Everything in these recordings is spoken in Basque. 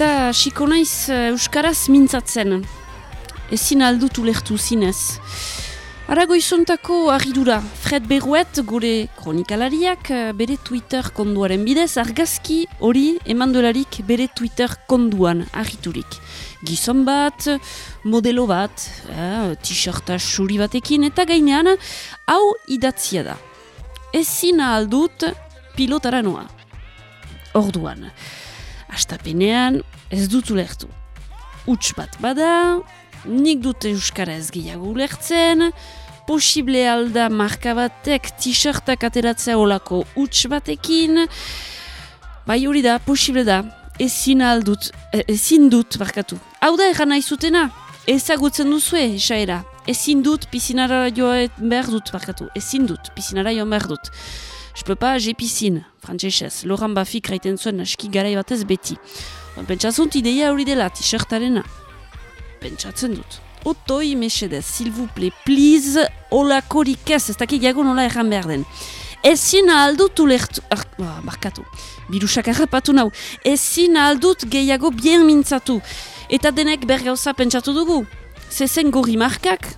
Eta siko naiz eh, Euskaraz mintzatzen. Ezin aldut ulertu zinez. Arago izontako agidura, Fred Berruet gure kronikalariak eh, bere Twitter konduaren bidez argazki hori emandolarik bere Twitter konduan agiturik. Gizon bat, modelo bat, eh, t-shirta suri batekin eta gainean hau idatzia da. Ezin aldut pilotara noa. Orduan. Astapenean ez dut ulertu. Uts bat bada, nik dut Euskara ez gehiago ulertzen, posible alda marka batek t-shirtak ateratzea olako uts batekin, bai hori da, posible da, ezin aldut, e, ezin dut barkatu. Hau da egan nahi zutena, ezagutzen duzue, esaera, ezin dut pizinara joa behar dut barkatu, ezin dut pizinara joa behar dut. Je peux pas, j'ai piscine, frantzesez. Loran Bafik raiten zuen aski garai batez beti. Pentsatzunt ideia hori dela, t-shirtarena. Pentsatzen dut. Otoi, mesedez, s'il vous plaît, please, olakorik ez, ez dakik jago nola erran behar den. Ezin aldut ulertu... Ah, barkatu. Birusak harrapatu nau. Ezin aldut gehiago bien mintzatu. Eta denek bergauza pentsatu dugu. Zezen gorri markak,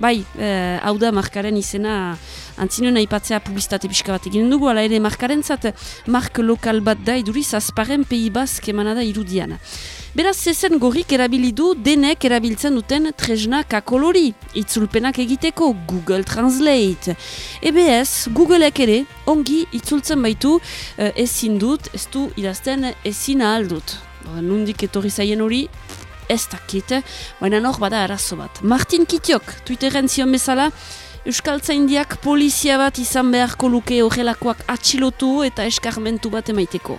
bai, eh, hau da markaren izena antzinen aipatzea publizitate pixka bat egin dugu, ala ere markaren zat, mark lokal bat da iduriz azparen pei bazk emanada irudian. Beraz, zezen gorrik erabilidu denek erabiltzen duten tresna kakolori, itzulpenak egiteko Google Translate. EBS, Googleek ere, ongi itzultzen baitu eh, ezin dut, ez du idazten ezin ahaldut. Nundik etorri zaien hori, ez dakit, baina nor bada arazo bat. Martin Kitiok, Twitteren zion bezala, Euskal Zaindiak polizia bat izan beharko luke horrelakoak atxilotu eta eskarmentu bat emaiteko.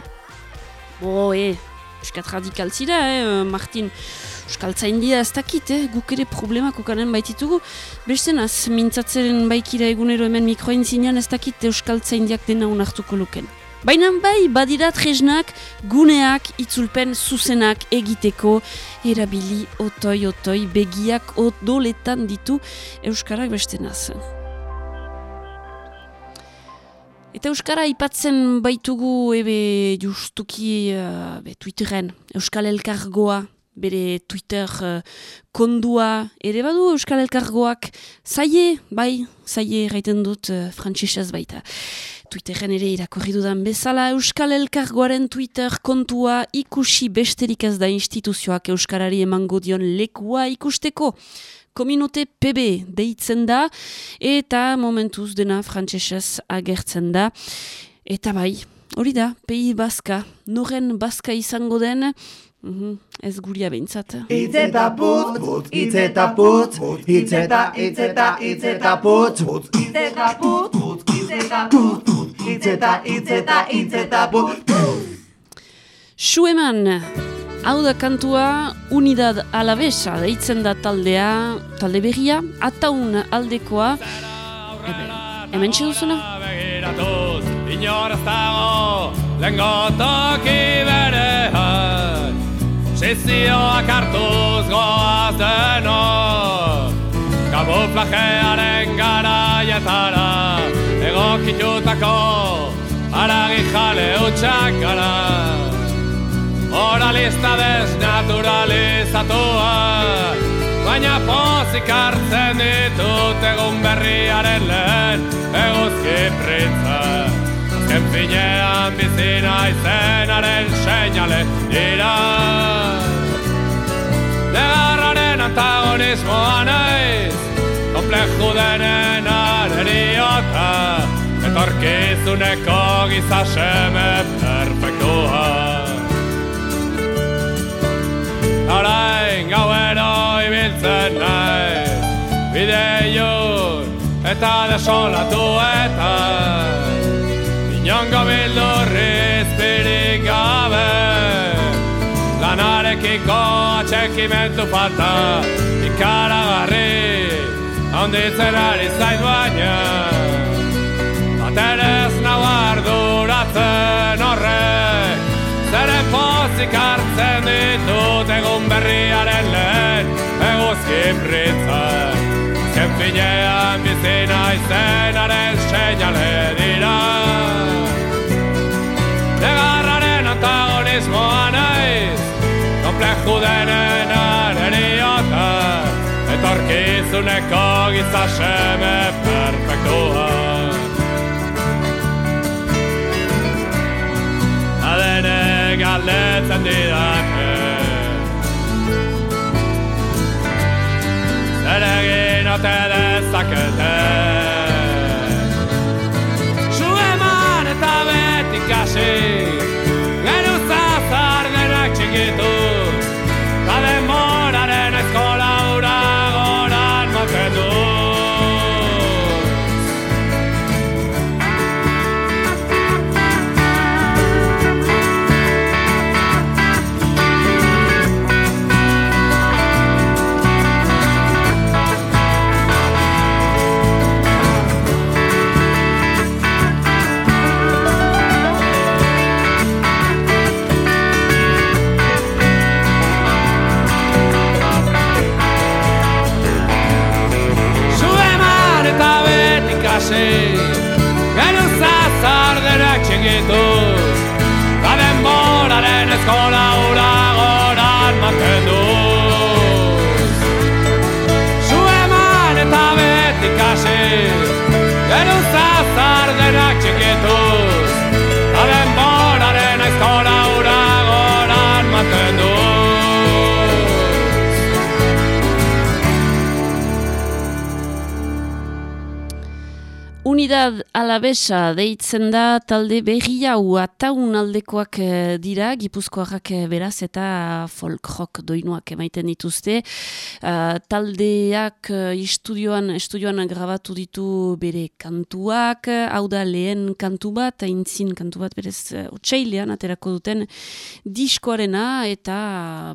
Bo, e, Euskat radikal zira, eh, Martin. Euskal Zaindia ez dakit, eh, guk ere problemak okanen baititugu. Beste naz, mintzatzeren baikira egunero hemen mikroain zinean ez dakit Euskal Zaindiak dena unartuko luken. Baina bai, badirat jesnak, guneak, itzulpen zuzenak egiteko, erabili otoi-otoi begiak odoletan ditu Euskarak beste naz. Eta Euskara ipatzen baitugu ebe justuki uh, be, Twitteren, Euskal Elkargoa, bere Twitter uh, kondua ere badu Euskal Elkargoak zaie, bai, zaie gaiten dut uh, baita. Twitteren ere irakorri dudan bezala Euskal Elkargoaren Twitter kontua ikusi besterik ez da instituzioak Euskarari emango dion lekua ikusteko. Kominote PB deitzen da eta momentuz dena frantsesez agertzen da. Eta bai, hori da, pei bazka, noren bazka izango den, Mm Ez guria behintzat. Itzeta putz, putz, itzeta putz, itzeta, itzeta, itzeta putz, putz, itzeta putz, putz, itzeta putz, itzeta, itzeta, itzeta putz. Sueman, hau da kantua Unidad Alavesa deitzen da taldea, talde berria, ataun aldekoa. Ebe, hemen txeduzuna? Begiratuz, inoraz dago, lengotok iberean. Sezioak hartuz goaz denok, kamuflajearen garaietara, egokitutako aragi jale utxak gara. Moralista desnaturalizatuak, baina pozik hartzen ditut egun berriaren lehen eguzki printzak. Azken finean bizina izenaren seinale dira Negarraren antagonismoa naiz Kompleju denen areriota Etorkizuneko gizaseme perfektua Orain gauero ibiltzen naiz Bide ilun eta desolatu eta Inongo bildurriz birik gabe Lanarekiko atxekimentu falta Ikaragarri Onditzen ari zait baina Baterez nau arduratzen horrek Zeren pozik hartzen ditut egun berriaren lehen Eguzki printzen Zen finean bizina izenaren seinale dira Negarraren antagonismoa naiz Kompleju denen areriota Etorkizuneko gizaseme perfektua galdetzen didake Zer egin ote dezakete? Su eman eta beti kasi skala Unidad alabesa deitzen da talde berri hau ataun aldekoak eh, dira, gipuzkoarrak eh, beraz eta folk rock doinuak emaiten dituzte. Uh, taldeak estudioan, estudioan grabatu ditu bere kantuak, hau da lehen kantu bat, aintzin kantu bat berez otxailean aterako duten diskoarena eta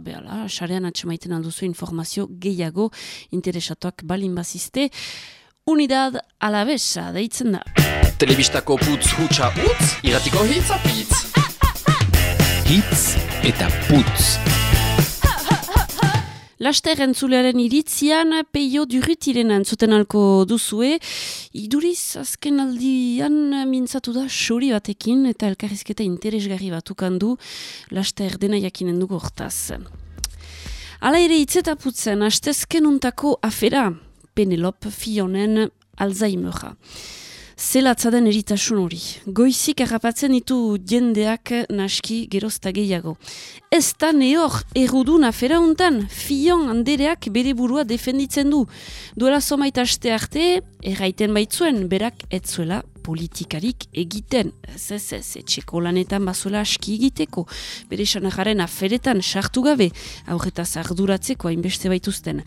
behala, sarean atxemaiten alduzu informazio gehiago interesatuak balin bazizte. Unidad alabesa deitzen da. Telebistako putz hutsa utz, iratiko hitz apitz. Hitz eta putz. Laster entzulearen iritzian, peio durritiren entzuten alko duzue, iduriz azken aldian mintzatu da xori batekin eta elkarrizketa interesgarri batukan du, laster dena jakinen dugu hortaz. Hala ere hitzetaputzen, astezken untako afera, Penelope Fionen Alzheimera. Zelatza den eritasun hori. Goizik errapatzen ditu jendeak naski gerozta gehiago. Ez da neor erudun afera untan, Fion andereak bere burua defenditzen du. Duela somaita aste arte, erraiten baitzuen, berak etzuela politikarik egiten. Ez ez ez, etxeko lanetan bazuela aski egiteko. Bere sanajaren aferetan sartu gabe, aurretaz arduratzeko hainbeste baituzten.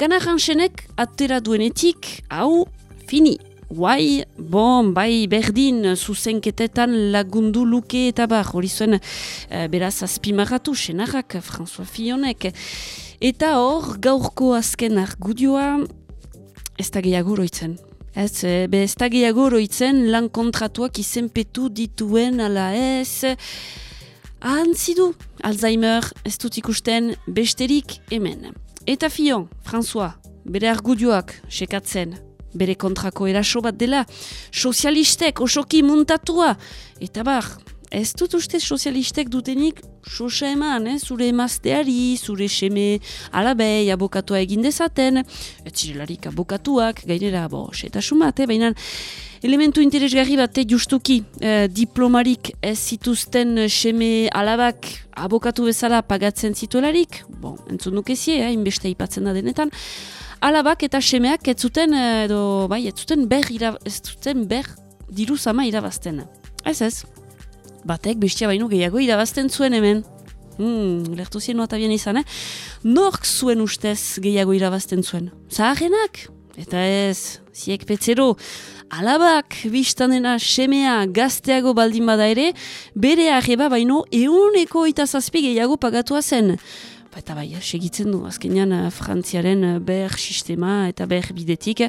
Gana jansenek atera duenetik, hau, fini. Guai, bon, bai berdin zuzenketetan lagundu luke eta bar, hori zuen eh, beraz azpimarratu, senarrak, François Fionek. Eta hor, gaurko azken argudioa, ez da gehiago oroitzen. Ez, eh, be ez da gehiago oroitzen lan kontratuak izenpetu dituen ala ez. Ahantzi du, Alzheimer, ez dut ikusten besterik hemen. Eta Fion, François, bere argudioak sekatzen, bere kontrako eraso bat dela, sozialistek osoki muntatua, eta bar, ez dut uste sozialistek dutenik sosa eman, eh? zure emazteari, zure seme alabei abokatua egin dezaten, ez zirelarik abokatuak, gainera, bo, setasun bat, eh? baina elementu interesgarri bat eh, justuki eh, diplomarik ez zituzten seme alabak abokatu bezala pagatzen zituelarik, bon, entzun nukezie, eh? inbeste ipatzen da denetan, alabak eta semeak ez zuten, eh, edo, bai, ez zuten ber, ira, ez zuten ber diru zama irabazten. Ez ez, batek bestia baino gehiago irabazten zuen hemen. Hmm, lertu zien abian izan, eh? Nork zuen ustez gehiago irabazten zuen? Zaharenak? Eta ez, ziek petzero, alabak biztanena semea gazteago baldin bada ere, bere arreba baino euneko eta zazpi gehiago pagatua zen. Eta bai, segitzen du, azkenean eh, Frantziaren eh, ber sistema eta ber bidetik.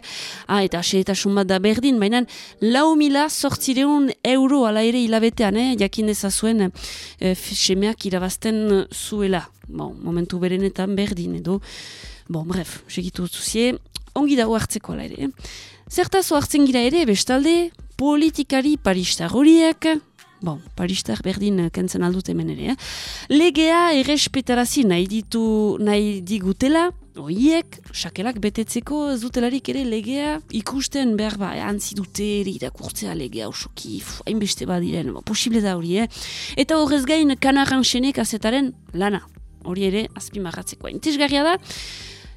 Ah, eta aseetasun bat da berdin, baina lau mila sortzireun euro ala ere hilabetean, eh, jakin dezazuen eh, semeak irabazten zuela. Bon, momentu berenetan berdin edo. Bon, bref, segitu zuzie, ongi dago hartzeko ala ere. Zertazo hartzen gira ere, bestalde, politikari paristar horiek, Bon, paristar berdin eh, kentzen aldut hemen ere. Eh? Legea errespetarazi nahi ditu nahi digutela, Oiek, sakelak betetzeko ez dutelarik ere legea ikusten behar ba, antzi dute irakurtzea legea osoki, hainbeste badiren, ba, posible da hori, eh? Eta horrez gain kanaran senek azetaren lana, hori ere azpimarratzeko. Intezgarria da,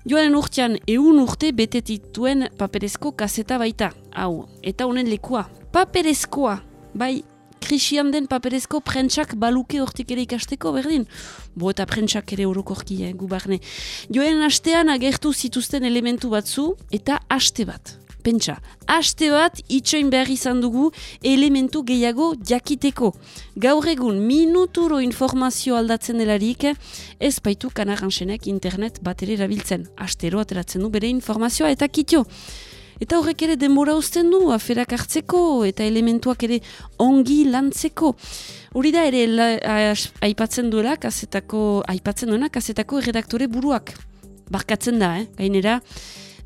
joan urtean eun urte betetituen paperezko kaseta baita, hau, eta honen lekua, paperezkoa, bai krisian den paperezko prentsak baluke hortik ere ikasteko, berdin? Bo eta prentsak ere orokorki, eh, gu barne. Joen astean agertu zituzten elementu batzu eta aste bat. Pentsa, aste bat itxoin behar izan dugu elementu gehiago jakiteko. Gaur egun minuturo informazio aldatzen delarik ez baitu kanaransenek internet bat ere erabiltzen. Astero ateratzen du bere informazioa eta kitio. Eta horrek ere denbora uzten du, aferak hartzeko eta elementuak ere ongi lantzeko. Hori da ere aipatzen duela, kazetako, aipatzen duena, kazetako erredaktore buruak. Barkatzen da, eh? gainera,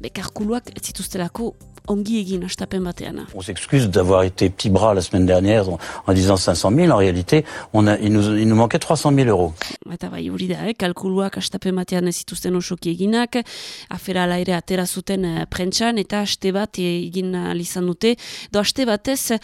bekarkuluak ez zituztelako ongi egin astapen batean. On s'excuse d'avoir été petit bras la semaine dernière en, en disant 500 000. En réalité, on a, il, nous, il nous manquait 300 000 euros. Eta bai, hori da, eh? kalkuluak astapen batean ez zituzten osoki eginak, afera ere atera zuten eh, prentsan, eta aste bat egin izan dute, do aste batez,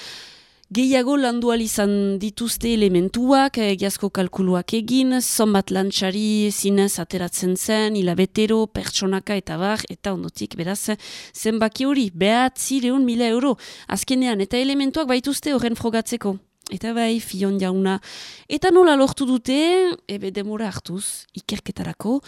Gehiago landu izan dituzte elementuak, egiazko kalkuluak egin, zonbat lantxari zinez ateratzen zen, hilabetero, pertsonaka eta bar, eta ondotik, beraz, zenbaki hori, behat zireun mila euro. Azkenean, eta elementuak baituzte horren frogatzeko. Eta bai, fion jauna. Eta nola lortu dute, ebe demora hartuz, ikerketarako,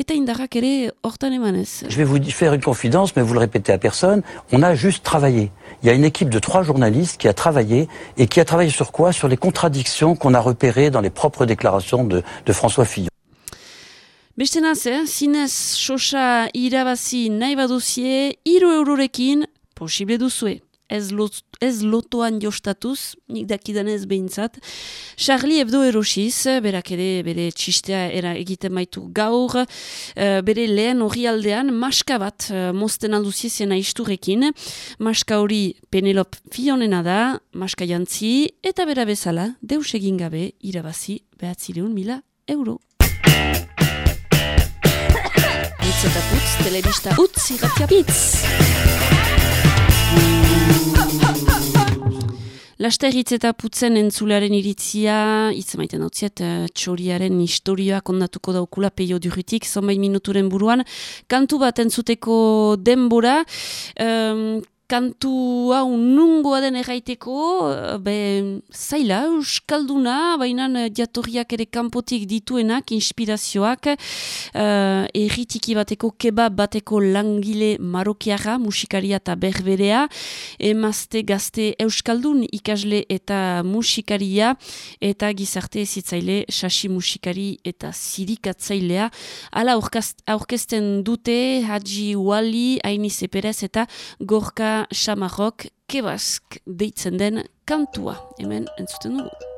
eta indarrak ere hortan emanez. Je vais vous faire une confidence, mais vous le répétez à personne, on a juste travaillé. Il y a une équipe de trois journalistes qui a travaillé, et qui a travaillé sur quoi? Sur les contradictions qu'on a repérées dans les propres déclarations de, de François Fillon. Beste naz, eh? zinez sosa irabazi nahi baduzie, iru eurorekin posible duzue ez, lot, ez lotoan jostatuz, nik dakidan ez behintzat. Charlie Hebdo erosiz, berak ere bere txistea era egiten maitu gaur, uh, bere lehen hori aldean, maska bat uh, mosten alduzizena isturekin, maska hori Penelop fionena da, maska jantzi, eta bera bezala, deus egin gabe, irabazi behatzireun mila euro. Itz eta putz, telebista utz, irratia Laster eta putzen entzularen iritzia, hitz maiten hau ziet, uh, txoriaren historioa kondatuko daukula peio durritik, zonbait minuturen buruan. Kantu bat entzuteko denbora, um, kantu hau nungoa den erraiteko, eh, be, zaila, euskalduna, baina eh, jatorriak ere kanpotik dituenak, inspirazioak, uh, erritiki bateko, kebab bateko langile marokiara, musikaria eta berberea, emazte gazte euskaldun ikasle eta musikaria, eta gizarte ezitzaile, sasi musikari eta zirikatzailea, ala aurkezten dute, Haji Wali, Ainize Perez eta Gorka Samarok kebask deitzen den kantua. Hemen entzuten dugu.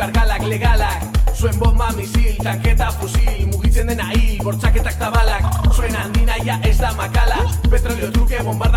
gargalak legalak. Zuen bomba misil, tanketa fusil Mugitzen dena hil, bortzaketak tabalak. Zuen handinaia ez da makala Petrolio truke bombardeak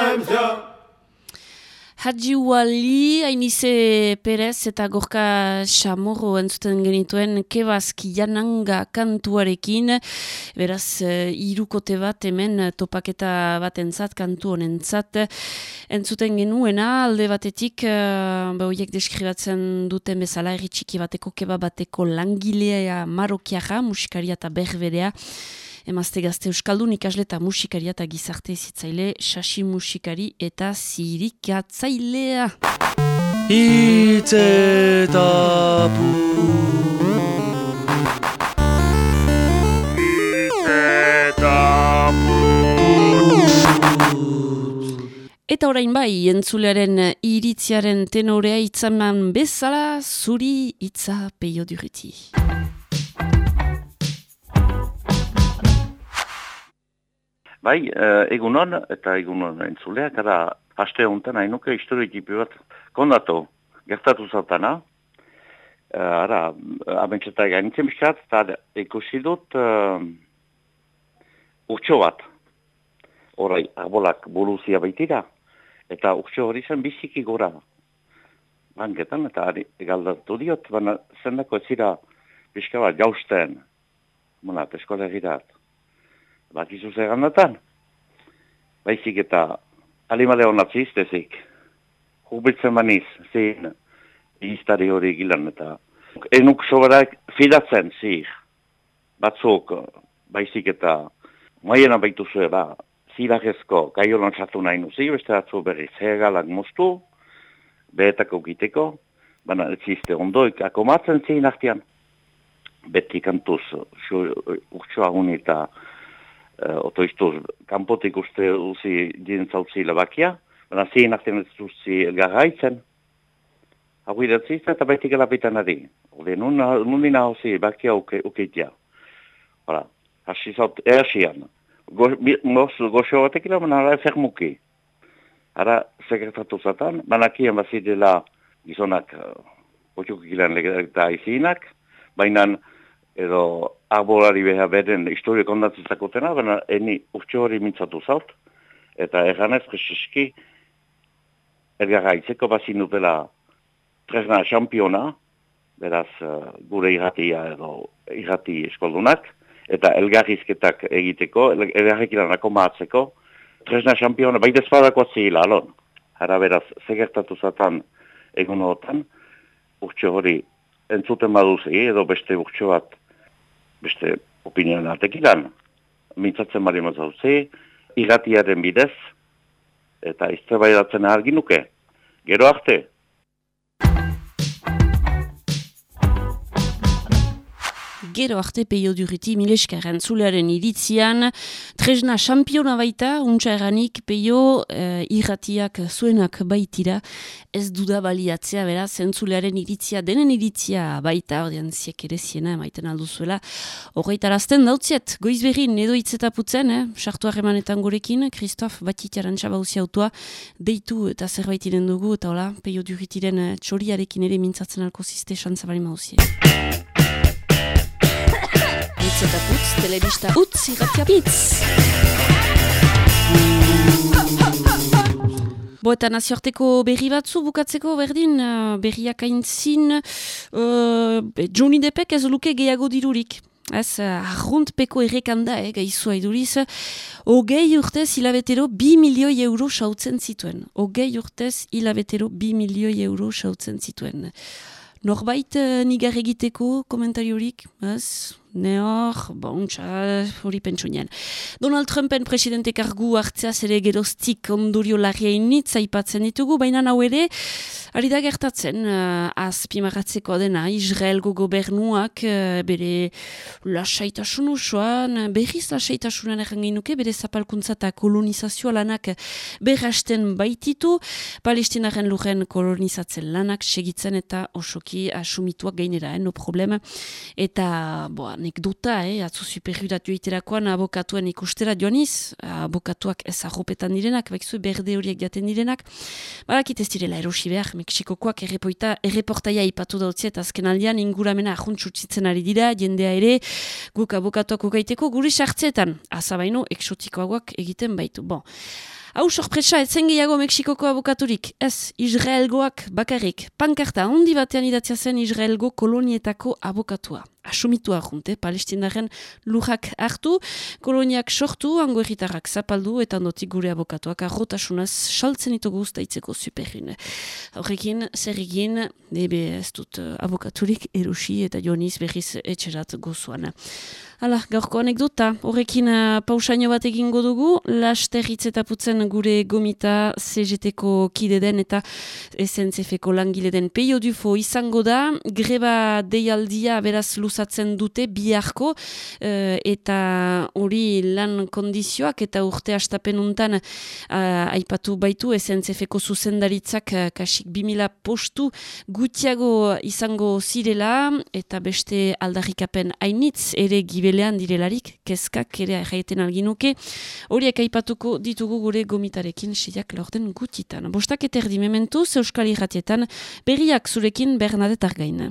menja Hadji Wali, Ainize Perez eta Gorka Chamorro entzuten genituen Kebazki Jananga kantuarekin. Beraz, eh, hirukote bat hemen topaketa bat entzat, kantu honentzat. Entzuten genuena, alde batetik, uh, horiek deskribatzen duten bezala, erri txiki bateko, keba bateko langilea marokiara, musikaria eta berberea. Emazte gazte Euskaldun ikasle eta musikaria eta gizarte zitzaile, sasi musikari eta zirikatzailea. Hitz eta Eta orain bai, entzulearen iritziaren tenorea itzaman bezala, zuri itza peio duriti. Bai, uh, egunon eta egunon entzuleak, ara haste honetan hainuke historiotipi bat kondatu gertatu zautana. Uh, ara, abentsetak gainitzen bizkat, eta ikusi dut uh, urtso bat. Horai, arbolak buruzia baitira, eta urtso hori zen biziki gora. Banketan, eta galdatu diot, baina zendako ez zira bizka jausten, monat, eskola egirat. Bakizu zer? Baizik eta alimale honatzi iztezik. Hurbiltzen baniz, zein iztari hori gilan eta enuk soberak fidatzen zir. Batzuk baizik eta maiena baitu zuen, ba, ziragezko gaiolan sartu nahi nuzi, beste batzu berriz hegalak moztu, behetako giteko, baina ez zizte ondoik akomatzen zein artean. Beti kantuz, urtsua eta uh, otoiztuz, kanpotik uste uzi dintzautzi labakia, baina zein artean ez uzi elgarraitzen. Hau idatzi eta baitik elapitan ari. Ode, nun, dina hauzi bakia uke, ukeitia. Hala, hasi zaut, erasian. Goz, goxo batek ila, baina ara efermuki. Ara, sekretatu zatan, banakien bazidela gizonak, uh, otxuk gilan eta izinak, baina edo arbolari beha beren historio kondatzen baina eni urtsu hori mintzatu zaut, eta erganez, jesuski, ergarra itzeko bazin dutela tresna championa, beraz uh, gure irratia edo irrati eskoldunak, eta elgarrizketak egiteko, elgarrikilanako maatzeko, tresna championa, baita espadako zila, alon. Hara beraz, segertatu zatan egun hotan, urtsu hori entzuten baduzi, edo beste urtsu bat, beste opinioen atekilan, mintzatzen bari mazauzi, irratiaren bidez, eta iztrebaidatzen argi nuke. Gero arte! Gero arte peio duriti mileskaren zulearen iritzian, tresna championa baita, untsa eranik peio eh, irratiak zuenak baitira, ez duda baliatzea, bera, zentzulearen iritzia, denen iritzia baita, ordean ziek ere ziena, maiten alduzuela, horreitarazten dautziet, goiz berrin, edo itzetaputzen, eh? sartu harremanetan gorekin, Kristof Batitiaren txabauzi autua, deitu eta zerbaitiren dugu, eta hola, peio duritiren eh, txoriarekin ere mintzatzen alko ziste, xantzabari mauzie. Hitz eta putz, telebista utz, irratia pitz. Bo eta nazioarteko berri batzu bukatzeko berdin, uh, berriak aintzin, uh, Johnny Deppek ez luke gehiago dirurik. Ez, arruntpeko errekanda, eh, gaizua iduriz, hogei urtez hilabetero bi milioi euro sautzen zituen. Hogei urtez hilabetero bi milioi euro sautzen zituen. Norbait uh, nigar egiteko komentariorik, ez? Ne hor, bon, txa, hori pentsu nian. Donald Trumpen presidente kargu hartzea zere geroztik ondurio larria initz aipatzen ditugu, baina hau ere, ari da gertatzen, uh, azpimaratzeko dena, Israelgo gobernuak uh, bere lasaitasun osoan, berriz lasaitasunan errangin nuke, bere zapalkuntza eta kolonizazioa lanak berrasten baititu, palestinaren lurren kolonizatzen lanak segitzen eta osoki asumituak gainera, eh, no problema. Eta, bo, anekdota, eh, atzu superriudatu iterakoan abokatuen ikustera joaniz, abokatuak ez arropetan direnak, bakizu berde horiek jaten direnak, barakit ez direla erosi behar, Mexikokoak errepoita, erreportaia ipatu dautziet, azken aldean inguramena ahuntzutsitzen ari dira, jendea ere, guk abokatuak ukaiteko, guri sartzeetan, azabaino, eksotikoagoak egiten baitu. Bon. Hau sorpresa, etzen gehiago Mexikoko abokaturik, ez Israelgoak bakarrik. Pankarta handi batean idatzia zen Israelgo kolonietako abokatua. Asumitua junte, palestinaren lujak hartu, koloniak sortu, hango erritarrak zapaldu, eta ondotik gure abokatuak arrotasunaz saltzen ito guztaitzeko superrin. Horrekin, zer egin, ebe ez dut uh, abokaturik erusi eta joniz berriz etxerat gozuan. Hala, gaurko anekdota, horrekin uh, pausaino bat egingo dugu, laster hitzetaputzen gure gomita CGT-ko kide den eta SNCF-ko langile den peio dufo izango da, greba deialdia beraz luzatzen dute biharko uh, eta hori lan kondizioak eta urte astapenuntan uh, aipatu baitu SNCF-ko zuzendaritzak uh, kasik 2000 postu gutiago izango zirela eta beste aldarrikapen hainitz ere gibelean direlarik kezkak ere jaiten alginuke horiek aipatuko ditugu gure gomitarekin seiak lorden gutitan. Bostak eterdi mementuz Euskal Irratietan berriak zurekin Bernadette Argaina.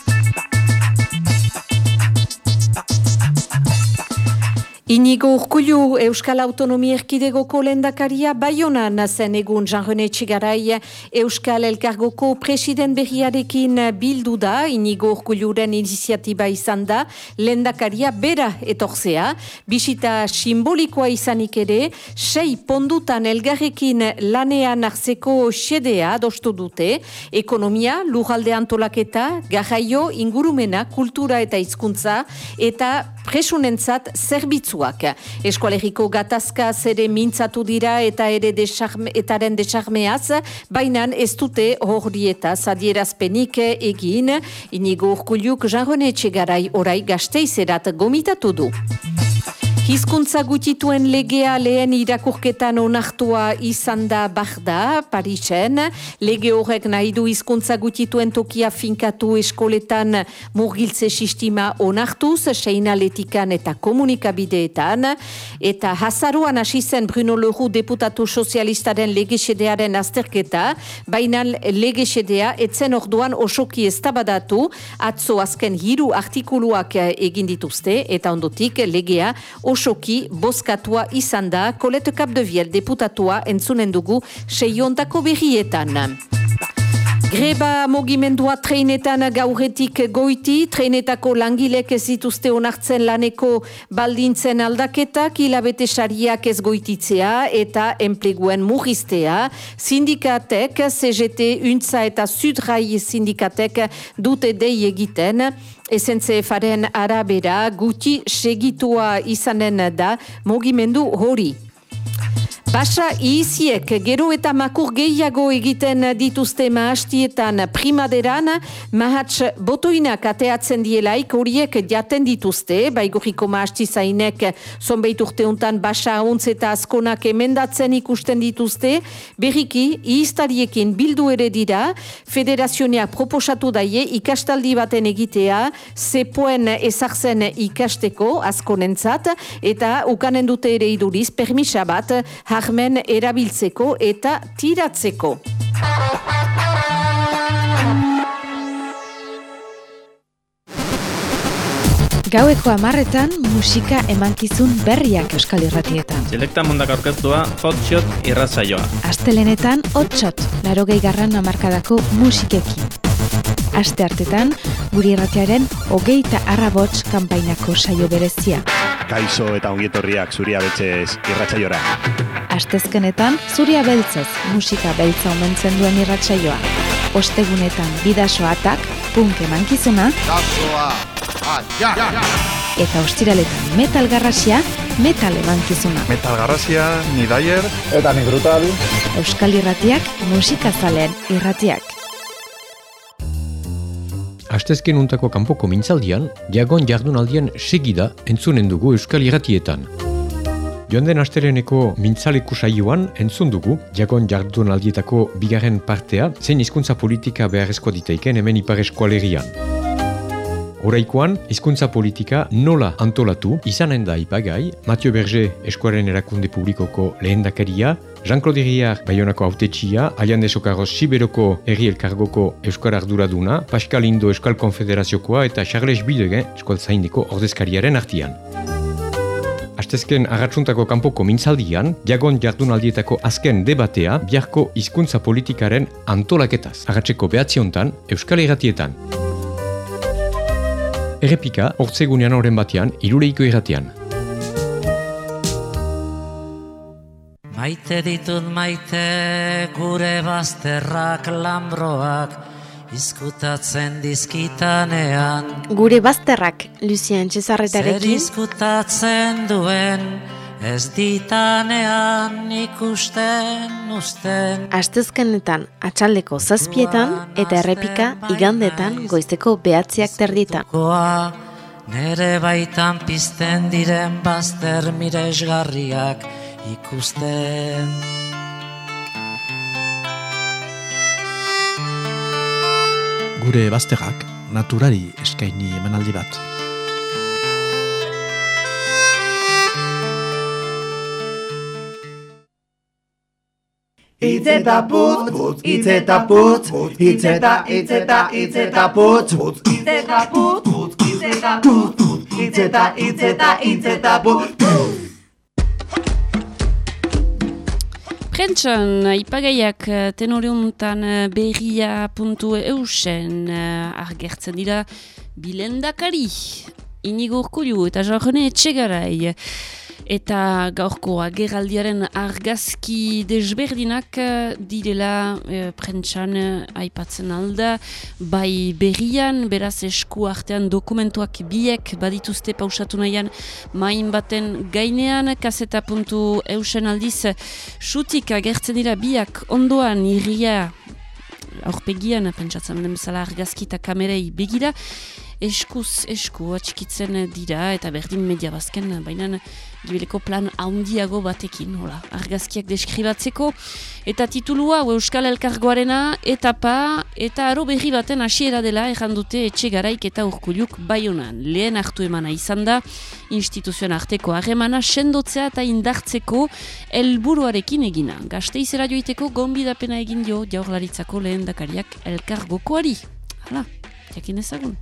Inigo Urkullu Euskal Autonomia Erkidegoko lendakaria Bayonan zen egun Jean-René Txigarai Euskal Elkargoko presiden berriarekin bildu da. Inigo Urkulluren iniziatiba izan da lendakaria bera etorzea bisita simbolikoa izanik ere sei pondutan elgarrekin lanean hartzeko xedea dostu dute. Ekonomia, lujalde antolaketa garraio, ingurumena, kultura eta hizkuntza eta presunentzat zerbitzuak. Eskualeriko gatazka zere mintzatu dira eta ere desarme, etaren desarmeaz, baina ez dute horieta zadierazpenik egin, inigo urkuliuk jarrone etxegarai orai gazteizerat gomitatu du. Hizkuntza gutituen legea lehen irakurketan onartua izan da Bagda, Parisen. Lege horrek nahi du hizkuntza gutituen tokia finkatu eskoletan murgiltze sistema onartuz, seinaletikan eta komunikabideetan. Eta hazaruan hasi zen Bruno Leroux deputatu sozialistaren legesedearen azterketa, baina legesedea etzen orduan osoki eztabadatu, atzo azken hiru artikuluak egin dituzte, eta ondotik legea osoki bozkatua izan da Colette Capdeviel deputatua entzunen dugu seiontako berrietan. Greba mogimendua treinetan gaurretik goiti, treinetako langilek ez dituzte onartzen laneko baldintzen aldaketak, hilabete sariak ez goititzea eta enpleguen murriztea. Sindikatek, CGT, Untza eta Sudrai sindikatek dute dei egiten. SNCF-aren arabera guti segitua izanen da mogimendu hori. Basa iziek gero eta makur gehiago egiten dituzte mahastietan primaderan, mahats botoinak ateatzen dielaik horiek jaten dituzte, baiguriko mahasti zainek zonbeit urteuntan basa ahontz eta askonak emendatzen ikusten dituzte, berriki iiztariekin bildu ere dira, federazioneak proposatu daie ikastaldi baten egitea, zepoen ezartzen ikasteko askonentzat, eta ukanen dute ere iduriz, permisa bat, armen erabiltzeko eta tiratzeko. Gaueko amarretan musika emankizun berriak euskal irratietan. Selekta mundak aurkeztua hotshot irratzaioa. Astelenetan hotshot, laro garran amarkadako musikekin. Aste hartetan, guri irratiaren hogeita arrabots kanpainako saio berezia. Kaixo eta ongietorriak zuria betxez irratsaiora. Astezkenetan, zuria beltzez, musika beltza omentzen duen irratsaioa. ostegunetan bidasoatak, punk emankizuna, eta ostiraletan metal garrasia, metal emankizuna. Metal Garrasia, ni Dyer. Eta ni Brutal. Euskal Irratiak, musikazaleen irratiak. Astezken untako kanpoko mintzaldian, jagon jardunaldian segida entzunen dugu Euskal Irratietan. Joan den astereneko mintzaleku saioan entzun dugu, jagon jardunaldietako bigarren partea, zein hizkuntza politika beharrezko ditaiken hemen ipar eskualerian. Oraikoan, hizkuntza politika nola antolatu izanen da ipagai, Mathieu Berger eskuaren erakunde publikoko lehendakaria, Jean-Claude Iriar Bayonako autetxia, Alian de Sokarroz Siberoko Herri Elkargoko Euskal Arduraduna, Pascal Indo Euskal Konfederaziokoa eta Charles Bidegen Euskal Zaindeko ordezkariaren artian. Astezken agatsuntako kanpoko mintzaldian, jagon jardunaldietako azken debatea biharko hizkuntza politikaren antolaketaz. Agatzeko behatziontan, Euskal Irratietan. Errepika, hortzegunean horren batean, iruleiko irratian. Maite ditut maite gure bazterrak lambroak izkutatzen dizkitanean. Gure bazterrak, Lucien Zer Cesarretarekin, izkutatzen duen ez ditanean ikusten usten. Astezkenetan atxaldeko zazpietan eta errepika igandetan goizeko behatziak terditan. Nere baitan pizten diren bazter miresgarriak ikusten. Gure bazterrak naturari eskaini emanaldi bat. Itz eta putz, putz, itz eta putz, itz eta, itz eta, itz eta putz, putz, itz eta putz, putz, itz eta putz, putz, itz eta, itz eta, itz eta putz, Prentxan, ipagaiak eh, tenore honetan eh, berria puntu eusen eh, argertzen dira bilendakari, inigo urkulu eta jorne etxegarai. Eta gaurko ageraldiaren argazki desberdinak eh, direla e, prentxan eh, aipatzen alda, bai berrian, beraz esku artean dokumentuak biek badituzte pausatu nahian main baten gainean, kaseta puntu eusen aldiz, sutik agertzen dira biak ondoan irria aurpegian, pentsatzen bezala argazki eta kamerei begira, eskuz esku atxikitzen dira eta berdin media bazken, baina gibeleko plan haundiago batekin, hola, argazkiak deskribatzeko, eta titulua Euskal Elkargoarena, etapa, eta aro berri baten hasiera dela erran dute etxe garaik eta urkuluk baionan. Lehen hartu emana izan da, instituzioan arteko harremana sendotzea eta indartzeko helburuarekin egina. Gazte izera joiteko gonbidapena egin dio jaurlaritzako lehen dakariak elkargokoari. Hala, jakin ezagun.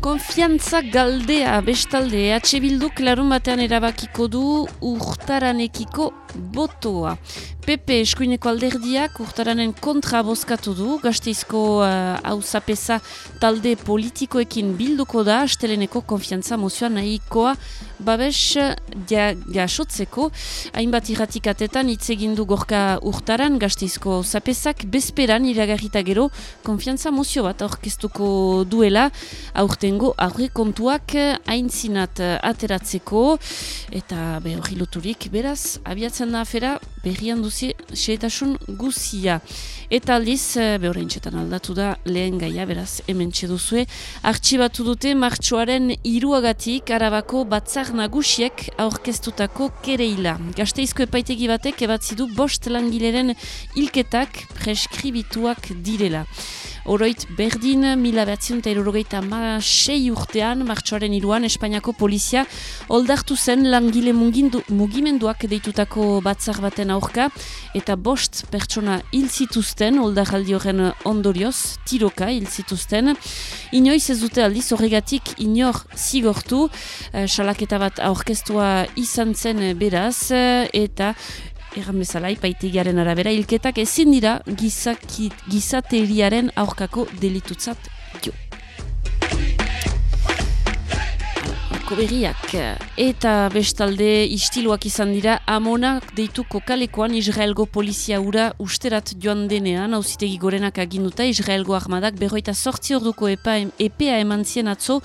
Konfiantza galdea bestalde EH Bilduk larun batean erabakiko du urtaranekiko botoa. PP eskuineko alderdiak urtaranen kontra bozkatu du, gazteizko hauzapeza talde politikoekin bilduko da, asteleneko konfiantza mozioa nahikoa babes ja, jasotzeko. Hainbat irratikatetan hitz egin du gorka urtaran, gazteizko hauzapezak bezperan iragarrita gero konfiantza mozio bat aurkeztuko duela, aurtengo aurre kontuak haintzinat ateratzeko, eta be hori loturik, beraz, abiatzen da afera, berrian duzi xeetasun guzia. Eta aldiz, behorein aldatu da lehen gaia, beraz, hemen duzue, artxibatu dute martxoaren iruagatik arabako batzar nagusiek aurkeztutako kereila. Gasteizko epaitegi batek ebatzi du bost langileren hilketak preskribituak direla. Oroit berdin, mila behatziun eta erogeita ma sei urtean, martxoaren iruan, Espainiako polizia oldartu zen langile mugindu, mugimenduak deitutako batzar baten aurka, eta bost pertsona hil zituzten, oldaraldi horren ondorioz, tiroka hil zituzten. Inoiz ez dute aldiz, horregatik inor zigortu, eh, salaketa bat aurkeztua izan zen beraz, eh, eta Egan bezala, ipaitegiaren arabera, hilketak ezin dira gizaki, gizateriaren aurkako delitutzat jo. Gaurko berriak eta bestalde istiloak izan dira amonak deitu kokalekoan Israelgo polizia ura usterat joan denean hauzitegi gorenak aginduta Israelgo armadak berroita sortzi orduko epa, epea eman zien atzo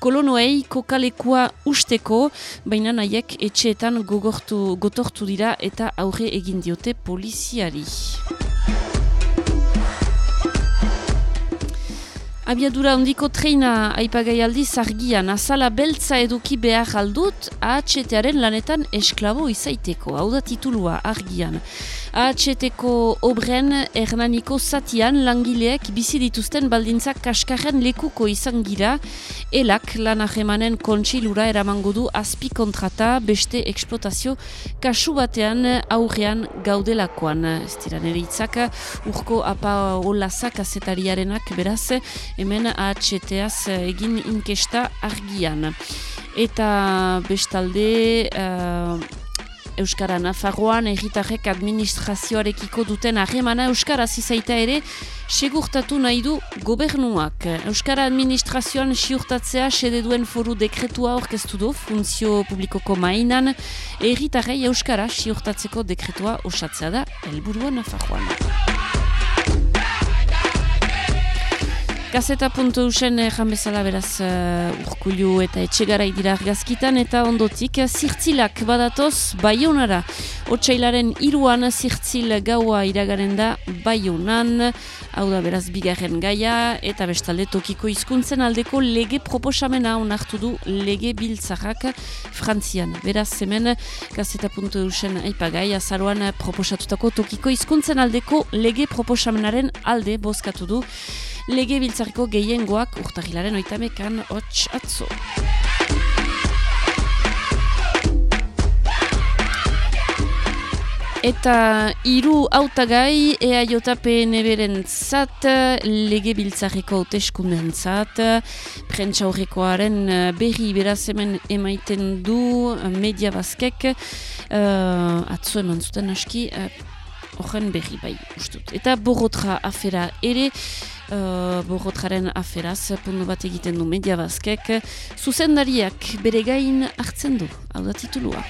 kolonoei kokalekoa usteko baina nahiek etxeetan gogortu, gotortu dira eta aurre egin diote poliziari. Abiadura ondiko treina aipagai aldiz argian azala beltza eduki behar aldut AHT-aren lanetan esklabo izaiteko. Hau da titulua argian. AHT-ko obren hernaniko zatian langileek bizi dituzten baldintzak kaskarren lekuko izan gira, elak lan ahemanen kontsilura eramango du azpi kontrata beste eksplotazio kasu batean aurrean gaudelakoan. Ez dira nire hitzak, urko apa olazak azetariarenak beraz, hemen AHT-az egin inkesta argian. Eta bestalde... Uh, Euskara Nafarroan erritarrek administrazioarekiko duten harremana Euskaraz izaita ere segurtatu nahi du gobernuak. Euskara administrazioan siurtatzea sede duen foru dekretua orkestu du funtzio publikoko mainan erritarrei Euskara siurtatzeko dekretua osatzea da helburua Nafarroan. Gazeta puntu usen ejan bezala beraz uh, urkulu eta etxegarai dira argazkitan eta ondotik zirtzilak badatoz baionara. Otsailaren iruan zirtzil gaua iragaren da baionan, hau da beraz bigarren gaia eta bestalde tokiko hizkuntzen aldeko lege proposamena onartu du lege biltzarrak frantzian. Beraz hemen gazeta puntu usen aipagai azaroan proposatutako tokiko hizkuntzen aldeko lege proposamenaren alde bozkatu du lege biltzareko gehiengoak urtagilaren oitamekan hots atzo. Eta hiru hautagai EAJPN beren zat, lege biltzareko hauteskunden zat, prentsa horrekoaren berri beraz hemen emaiten du media bazkek, uh, atzo eman zuten aski, uh, horren berri bai ustut. Eta borrotra afera ere, uh, borrotraren aferaz, pundu bat egiten du media bazkek, zuzendariak bere gain hartzen du, hau da titulua.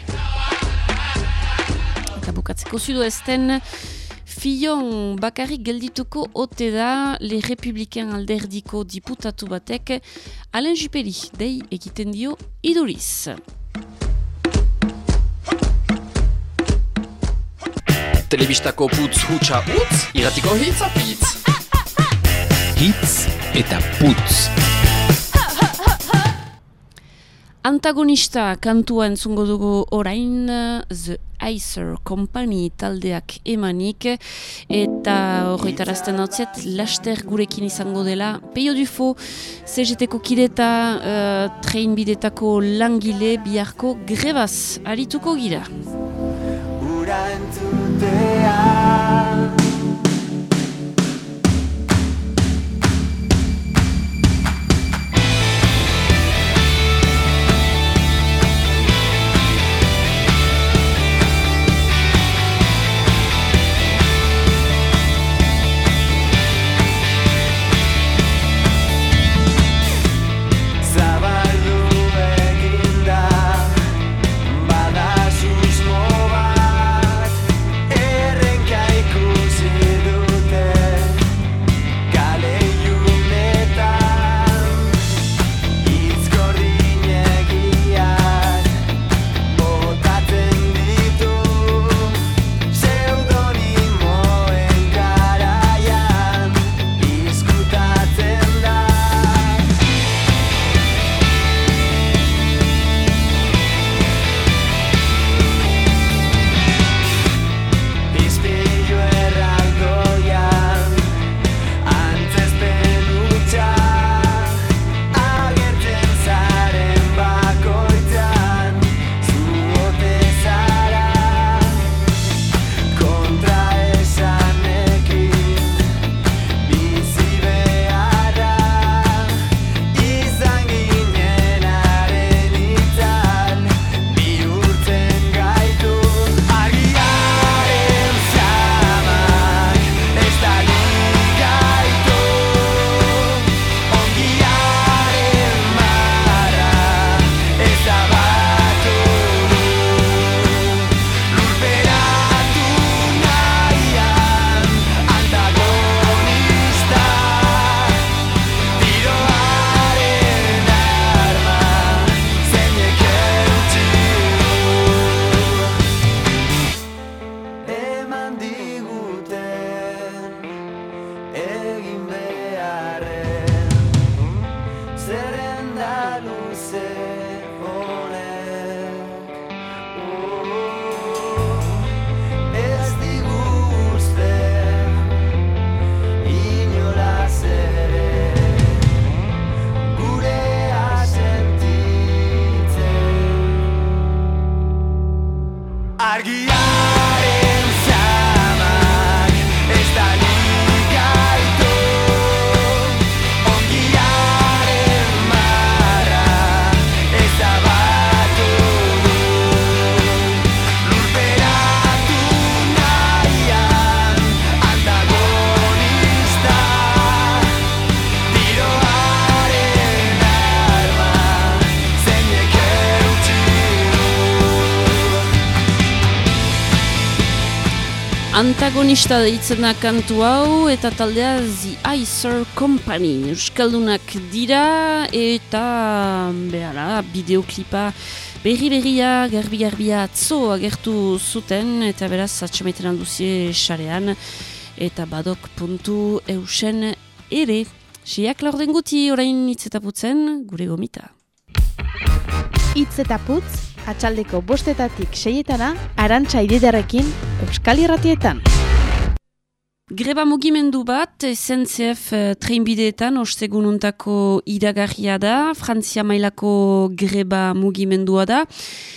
Eta bukatzeko zudu ezten, Fillon bakarrik geldituko ote da Le Republikan alderdiko diputatu batek Alain Jupperi dei egiten dio iduriz. Telebistako putz hutsa utz, iratiko hitz apitz. Hitz eta putz. Antagonista kantua entzungo dugu orain The Acer Company taldeak emanik eta horretarazten hautzet laster gurekin izango dela Peio Dufo, CGT-ko kideta uh, train bidetako langile biharko grebaz arituko gira. Ura Yeah. Antagonista deitzen da kantu hau eta taldea The Icer Company. Euskaldunak dira eta behara, bideoklipa berri berria, garbi garbia atzo agertu zuten eta beraz atxameten alduzie xarean eta badok puntu eusen ere. Siak laurden guti orain itzetaputzen gure gomita. Itz eta putz, atxaldeko bostetatik seietana, arantxa ididarekin, Euskal Irratietan. Greba mugimendu bat, SNCF uh, treinbideetan, ostegun untako iragarria da, Frantzia mailako greba mugimendua da,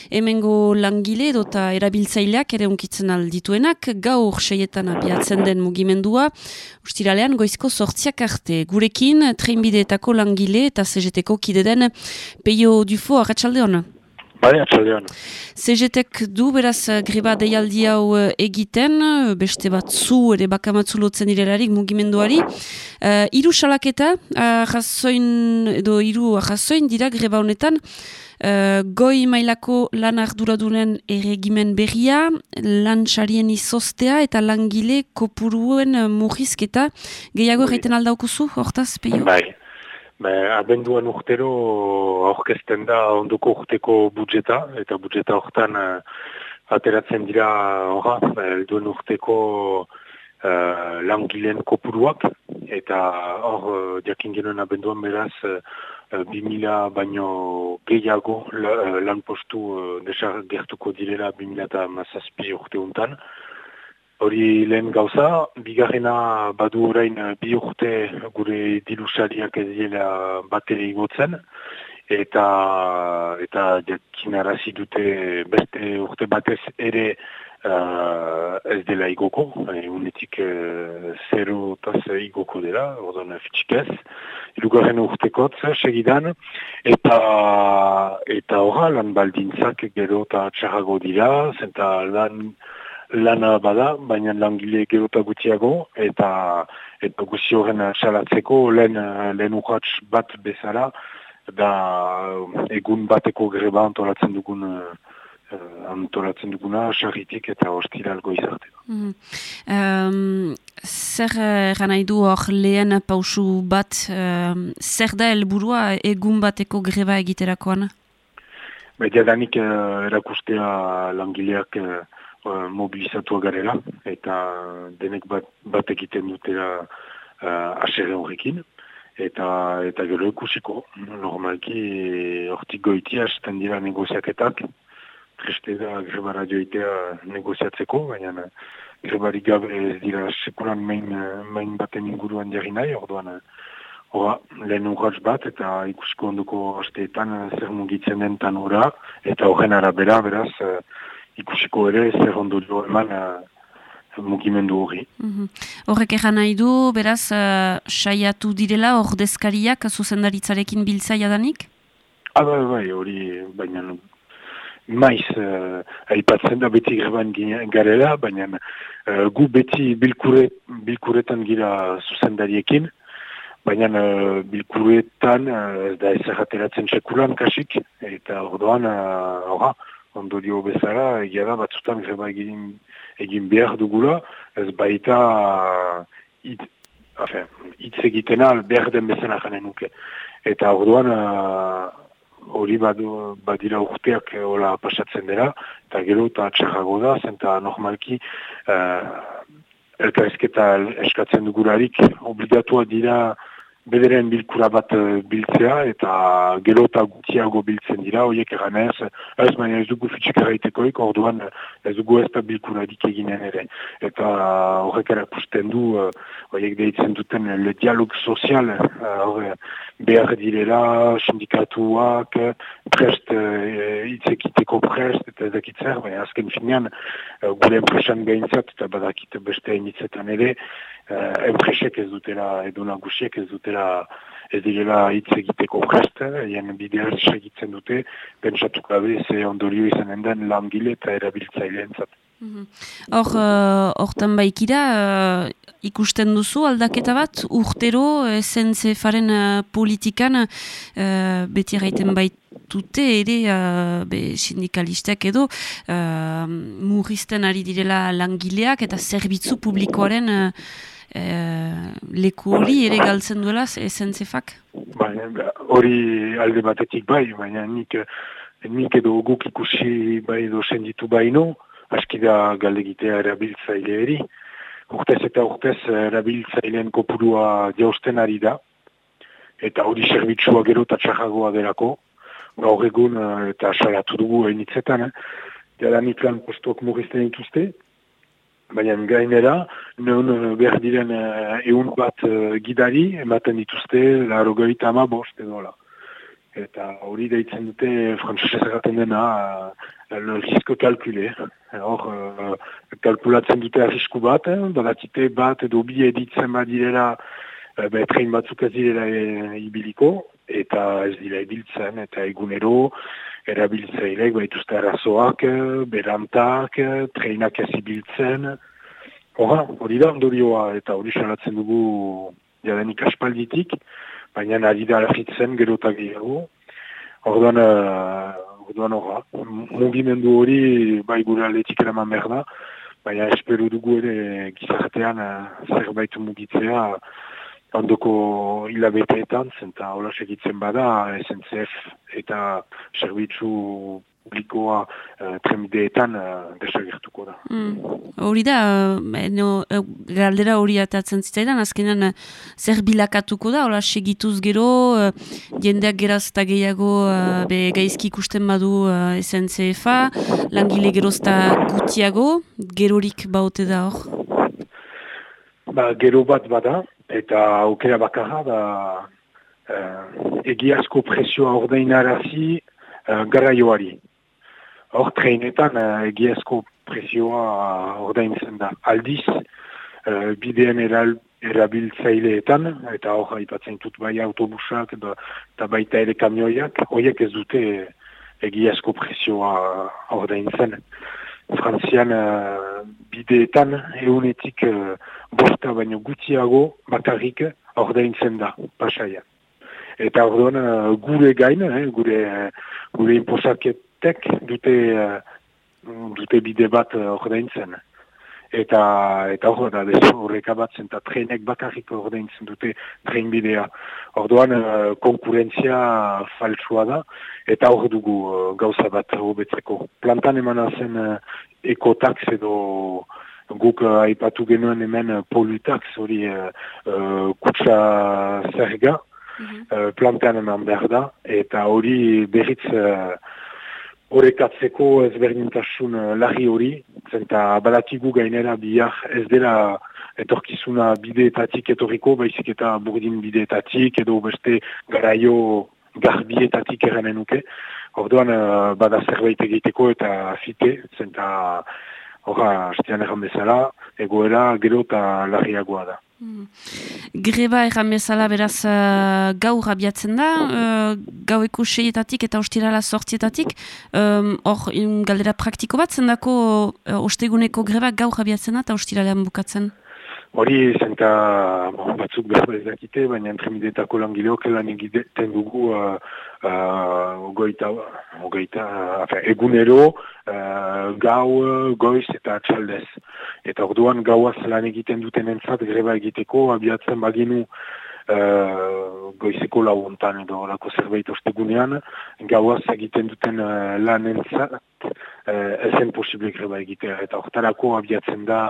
hemengo langile edota erabiltzaileak ere unkitzen aldituenak, gaur seietan abiatzen den mugimendua, ustiralean goizko sortziak arte. Gurekin, treinbideetako langile eta CGT-ko kide den Peio Dufo, arratsalde hona. Bai, atxaldean. CGTek du beraz eh, greba deialdi hau eh, egiten, eh, beste batzu ere bakamatzu lotzen direlarik mugimenduari. Uh, iru salaketa, arrazoin, edo iru arrazoin dira greba honetan, Uh, goi mailako lan arduradunen erregimen berria, lan sarien izostea eta langile kopuruen murrizketa. Gehiago erraiten aldaukuzu, hortaz, peio? Bai. Ba, abenduan urtero aurkezten da ondoko urteko budjeta, eta budjeta hortan uh, ateratzen dira horra, elduen urteko uh, langileen kopuruak, eta hor uh, jakin genuen abenduan beraz uh, 2000 baino gehiago la, lan postu uh, desagertuko direla 2000 eta mazazpi urte untan. Hori lehen gauza, bigarrena badu orain bi urte gure dilusariak ez dira batere igotzen, eta eta jakinarazi dute beste urte batez ere uh, ez dela igoko, e, unetik uh, zero taz igoko dela, ordoan fitxik ez, ilugarren urtekotz segidan, eta eta horra lan baldintzak gero eta txarrago dira, zenta lan lana bada, baina langile gerota gutxiago, eta eta guzti horren salatzeko lehen, lehen urratx bat bezala, da egun bateko greba antolatzen dugun uh, antolatzen duguna, sarritik eta hostilalgo izarte. Mm um, zer uh, nahi du hor lehen pausu bat, um, zer da helburua egun bateko greba egiterakoan? Media danik uh, erakustea langileak uh, uh, mobilizatua garela, eta denek bat, bat egiten dutela uh, asere horrekin, eta eta gero ikusiko, normalki hortik goitia esten dira negoziaketak, preste da grebara joitea negoziatzeko, baina grebari gabe dira sekuran main, main baten inguruan jarri nahi, orduan Hora, lehen urratz bat, eta ikusiko onduko asteetan zer mugitzen den tan eta horren arabera, beraz, ikusiko ere zer ondorio eman uh, mugimendu hori. Mm Horrek egan nahi du, beraz, uh, saiatu direla ordezkariak zuzendaritzarekin biltzaia danik? Ah, bai, bai, hori, baina maiz, uh, aipatzen da beti greban garela, baina uh, gu beti bilkure, bilkuretan gira zuzendariekin, baina uh, bilkuretan uh, da ez ateratzen sekulan kasik, eta ordoan, uh, ondorio bezala, egia da, batzutan greba egin, egin behar dugula, ez baita it, afen, itz egitena behar den bezala janen nuke. Eta orduan, hori badu, badira urteak hola pasatzen dira, eta gero eta txarrago da, zenta normalki uh, elkarrizketa eskatzen dugularik obligatua dira bederen bilkura bat uh, biltzea eta gero eta gutiago biltzen dira, horiek egan ez, baina ez dugu fitxik erraitekoik, orduan ez dugu ez da bilkura dik eginen ere. Eta horrek erakusten du, uh, horiek deitzen duten le dialog sozial, uh, behar direla, sindikatuak, prest, uh, prest, eta ezakitzer, baina azken finean, gure enpresan gainzat, eta badakit beste initzetan ere, uh, enpresek ez dutela, edo nagusiek ez dutela ez direla hitz egiteko prest, hien bidea segitzen dute, pentsatu gabe ze ondorio izanen den langile eta erabiltzaileen zat. Hor, eh, hortan baikira, eh, ikusten duzu aldaketa bat, urtero, SNCF-aren uh, politikan, uh, beti gaiten baitute ere, uh, be, sindikalistek edo, uh, murrizten ari direla langileak eta zerbitzu publikoaren uh, uh, leku hori ere galtzen duela SNCF-ak? Baina, hori alde batetik bai, baina nik, nik edo guk ikusi bai edo senditu baino, aski da galdegitea erabiltzaileeri. Urtez eta urtez erabiltzaileen kopurua jausten ari da. Eta hori servitsua gero eta txarragoa delako. Gaur egun eh, eta salatu dugu hainitzetan. Eh? Jadanik lan postuak murrizten dituzte. Baina gainera, non behar diren eun bat uh, gidari, ematen dituzte, laro gaita ama bost edola. Eta hori deitzen dute, frantzesez erraten dena, le risque calculé. Hor, uh, kalkulatzen dute arrisku bat, eh? badakite bat edo bi editzen badirela, uh, be, train batzuk ez direla e, ibiliko, eta ez dira ibiltzen, eta egunero, erabiltzaileek baituzte arazoak, berantak, treinak ez ibiltzen. Hora, hori da ondorioa, eta hori salatzen dugu jadenik aspalditik, baina ari da ahitzen gero eta gehiago. Orduan, uh, orduan horra, mugimendu hori bai gure aldetik eraman behar da, baina esperu dugu ere gizartean uh, zerbait mugitzea, ondoko hilabeteetan, zenta hola segitzen bada, SNCF eta zerbitzu publikoa uh, tremideetan uh, desagertuko da. Hori da, uh, no, uh, galdera hori atatzen zitzaidan, azkenan uh, zer bilakatuko da, hola segituz gero, uh, jendeak geraz eta gehiago uh, be, gaizki ikusten badu uh, SNCF-a, langile gerozta gutiago, gerorik baute da hor? Ba, gero bat bada, eta aukera bakarra da uh, egiazko presioa ordainarazi uh, garaioari. Hor treinetan uh, egiazko presioa ordaintzen da. Aldiz, uh, bideen eral, erabiltzaileetan, eta hor haipatzen dut bai autobusak eta, eta baita ere kamioiak, horiek ez dute egiazko presioa ordaintzen. Frantzian uh, bideetan eunetik uh, bosta baino gutxiago bakarrik ordaintzen da, pasaia. Eta orduan uh, gure gain, eh, gure, gure imposaketek dute, uh, dute bide bat ordaintzen. Eta eta hor da horreka bat zen, eta trenek bakarrik ordaintzen dute tren bidea. Orduan uh, konkurentzia faltsua da, eta hor dugu uh, gauza bat hobetzeko. Plantan emana zen uh, ekotax edo guk uh, aipatu genuen hemen uh, polutax hori uh, kutsa zerga, uh, plantean eman behar da, eta hori berriz uh, horrekatzeko ezberdintasun uh, larri hori, zenta balakigu gainera bihar ez dela etorkizuna bideetatik etorriko, baizik eta burdin bideetatik, edo beste garaio garbietatik eranen nuke. Orduan, uh, bada zerbait egiteko eta fite, zenta horra, hastean erran bezala, egoera gero eta larriagoa da. Greba erran bezala beraz uh, gaur abiatzen da, uh, gaueko seietatik eta ostirala sortzietatik, um, hor um, galdera praktiko bat, zendako uh, osteguneko greba gaur abiatzen da eta ostiralean bukatzen? Hori zenta batzuk behar ezakite, baina entremidetako langileok lan egiten dugu uh, uh, ogoita, ogoita uh, egunero uh, gau, goiz eta txaldez. Eta orduan gauaz lan egiten duten entzat greba egiteko, abiatzen baginu uh, goizeko lauontan edo lako zerbait ostegunean, gauaz egiten duten uh, lan entzat uh, ezen posible greba egitea. Eta hortarako abiatzen da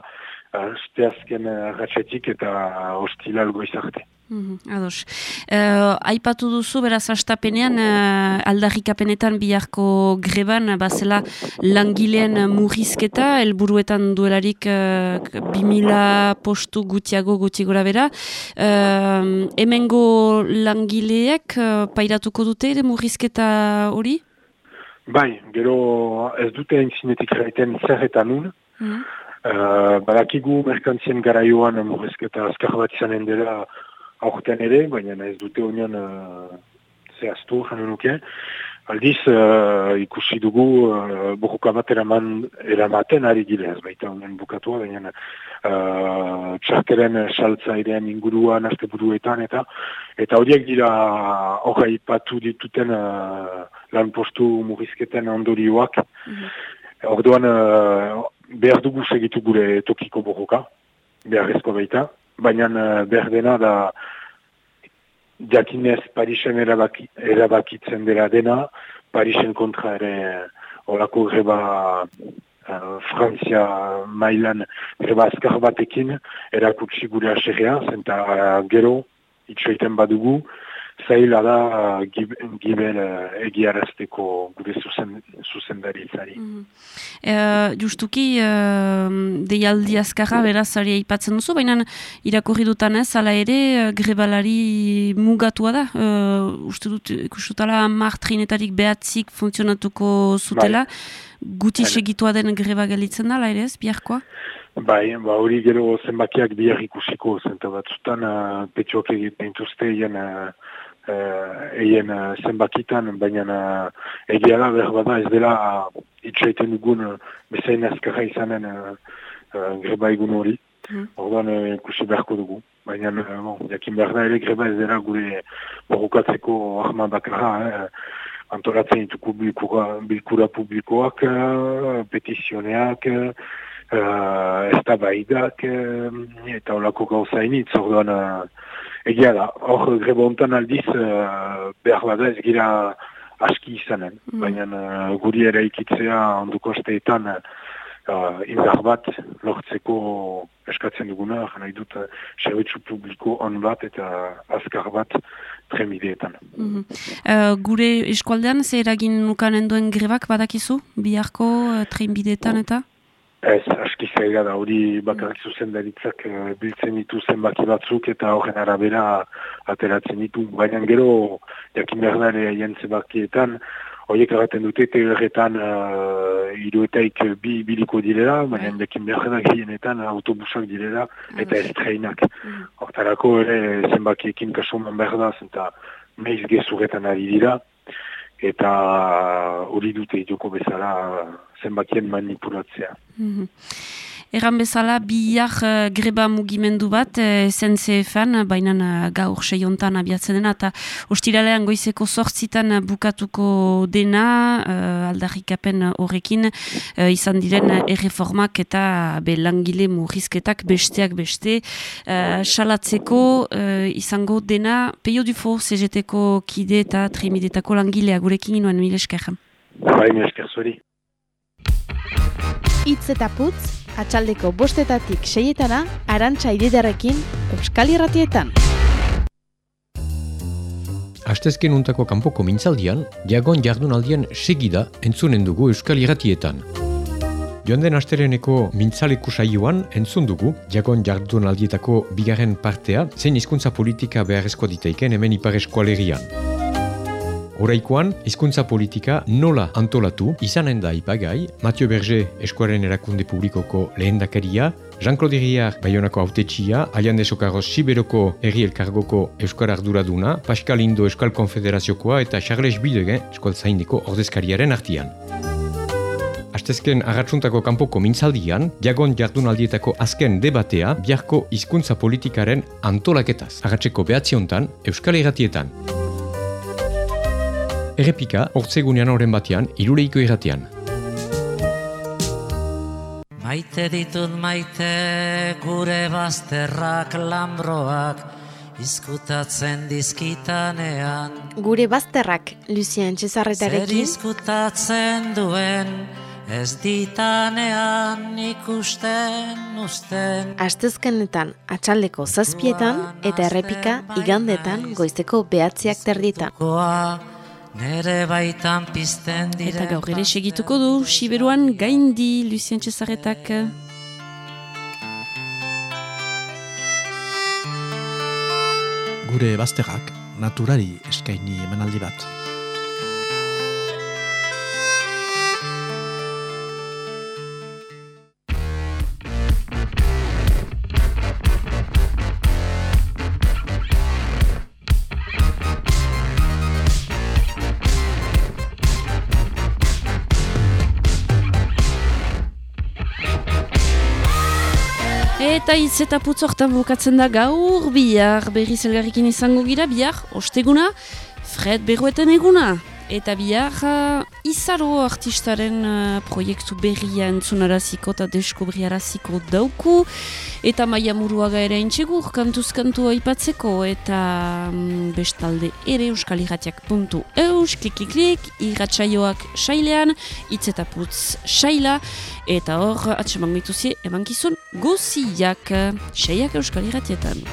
azken ratxetik eta hostilal goizarte. Mm -hmm, ados. Uh, aipatu duzu, beraz, astapenean, uh, aldarrikapenetan biharko greban, bazela langileen murrizketa, helburuetan duelarik uh, 2000 postu gutiago gutxigora bera. Uh, hemengo langileek uh, pairatuko dute ere murrizketa hori? Bai, gero ez dute entzinetik raiten zer eta nun. Uh, badakigu merkantzien garaioan murrizketa azkar bat izanen dela aurten ere, baina ez dute honian uh, zehaztu janen nuke. Aldiz, uh, ikusi dugu uh, buruka bat eraman, eramaten ari gile ez baita honen bukatua, baina uh, txarkeren saltzairean inguruan azte buruetan eta eta horiek dira hori patu dituten uh, lan postu murrizketen ondorioak. Orduan, uh, behar dugu segitu gure tokiko buruka, beharrezko baita, baina uh, behar dena da jakinez Parisen erabaki, erabakitzen dela dena, Parisen kontra ere olako greba uh, Frantzia mailan greba azkar batekin erakutsi gure aserrea, zenta uh, gero itxoiten badugu, zaila da gib, gibel uh, egiarazteko gure zuzen, zuzendaritzari. Uh, justuki, uh, deialdi azkarra beraz ari aipatzen duzu, baina irakorri dutan ez, ala ere, grebalari mugatua da. Uh, uste dut, ikustutala martrinetarik behatzik funtzionatuko zutela, guti Bai. segitua den greba gelitzen da, ala ere ez, biharkoa? Bai, ba hori gero zenbakiak bihar ikusiko, zenta batzutan uh, petxoak egiten dituzte eien, uh, uh, eien uh, zenbakitan, baina uh, egia da behar ez dela uh, itxaiten dugun uh, bezain azkarra izanen uh, uh, greba egun hori. Orduan uh, ikusi beharko dugu. Baina, uh, bon, jakin behar da ere greba ez dela gure borrokatzeko arma bakarra, eh? antolatzen dituko bilkura, bilkura publikoak, uh, petizioneak, uh, uh, ez da baidak, eta olako gauza initz, orduan, uh, egia da, hor greba hontan aldiz, uh, behar bada ez gira aski izanen, baina uh, guri ere ikitzea onduko asteetan, uh, indar bat lortzeko eskatzen duguna, nahi dut, uh, publiko on bat eta azkar bat tremideetan. Mhm. Uh, gure eskualdean, ze eragin nukanen duen grebak badakizu? Biharko uh, trenbideetan eta? Ez, aski zaila da, hori bakarrik zuzendaritzak uh, biltzen ditu zenbaki batzuk eta horren arabera ateratzen ditu. Baina gero, jakin behar da ere haien zenbakietan, horiek erraten dute teoretan uh, iruetaik bi biliko direla, baina jakin behar da gehienetan autobusak direla eta ez treinak. Hortarako ere zenbakiekin kasuman behar da, zenta meiz gezurretan ari dira, eta hori dute joko bezala zenbakien manipulatzea. Mhm. Erran bezala, bihar uh, greba mugimendu bat, uh, SNCF-an, baina uh, gaur seiontan abiatzen dena, eta ostiralean goizeko sortzitan bukatuko dena, uh, aldarrikapen horrekin, uh, izan diren erreformak eta be, langile murrizketak besteak beste, uh, salatzeko uh, izango dena, peio dufo, CGT-ko kide eta trimidetako langilea gurekin inoen mil esker. Bai, mil esker zuri. Itz eta putz, atxaldeko bostetatik seietana, arantxa ididarekin, Euskal Irratietan. Astezken untako kanpoko mintzaldian, jagon jardunaldien segida entzunen dugu Euskal Irratietan. Joan den astereneko mintzaleku saioan entzun dugu, jagon jardunaldietako bigarren partea, zein hizkuntza politika beharrezko ditaiken hemen ipar eskualerian. Oraikoan, hizkuntza politika nola antolatu izanen da ipagai, Mathieu Berger eskuaren erakunde publikoko lehendakaria, Jean-Claude Iriar Bayonako autetxia, Alian de Sokarroz Siberoko Herri Elkargoko Euskal Arduraduna, Pascal Indo Euskal Konfederaziokoa eta Charles Bidegen Euskal Zaindeko ordezkariaren artian. Astezken agatsuntako kanpoko mintzaldian, jagon jardunaldietako azken debatea biharko hizkuntza politikaren antolaketaz. Agatzeko behatziontan, Euskal Irratietan. Errepika, hortzegunean horren batean, iruleiko irratean. Maite ditut maite gure bazterrak lambroak izkutatzen dizkitanean Gure bazterrak, Lucien Zer Txezarretarekin, izkutatzen duen ez ditanean ikusten usten astezkenetan atxaldeko zazpietan eta errepika igandetan goizteko behatziak terditan. Nere baitan pizten Eta diren gaur ere segituko du, Siberuan gaindi Lucien Txezarretak. Gure bazterrak naturari eskaini emanaldi bat. Eta hitz eta putz hortan bukatzen da gaur bihar berriz elgarrikin izango gira bihar osteguna Fred Berrueten eguna. Eta bihar uh, izaro artistaren uh, proiektu berria entzunaraziko eta deskobriaraziko dauku. Eta maia muruaga ere entxegur kantuzkantu aipatzeko eta mm, bestalde ere euskal irratiak puntu eus, klik klik klik, irratsaioak sailean, hitz eta putz saila, eta hor atseman bituzie emankizun goziak, seiak euskal irratietan.